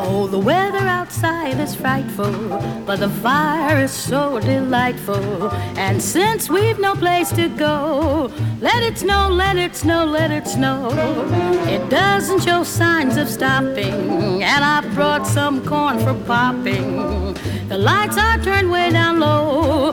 Oh, the weather outside is frightful, but the fire is so delightful. And since we've no place to go, let it snow, let it snow, let it snow. It doesn't show signs of stopping, and I brought some corn for popping. The lights are turned way down low.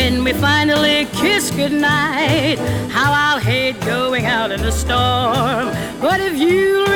When we finally kiss goodnight. How I'll hate going out in the storm. But if you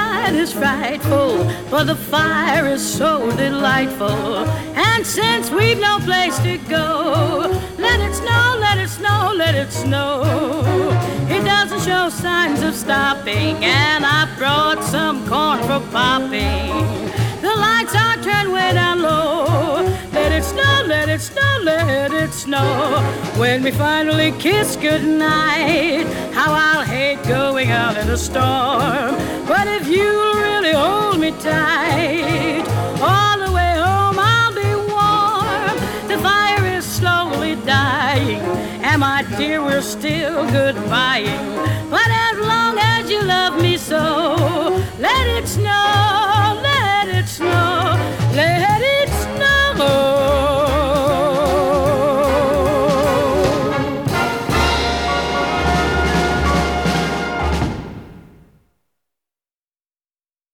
outside is frightful, but the fire is so delightful. And since we've no place to go, let it snow, let it snow, let it snow. It doesn't show signs of stopping, and I brought some corn for popping. The lights are turned way down low. Let it snow, let it snow, let it snow. When we finally kiss goodnight, how hate going out in a storm. But if you'll really hold me tight, all the way home I'll be warm. The fire is slowly dying, and my dear, we're still goodbying. But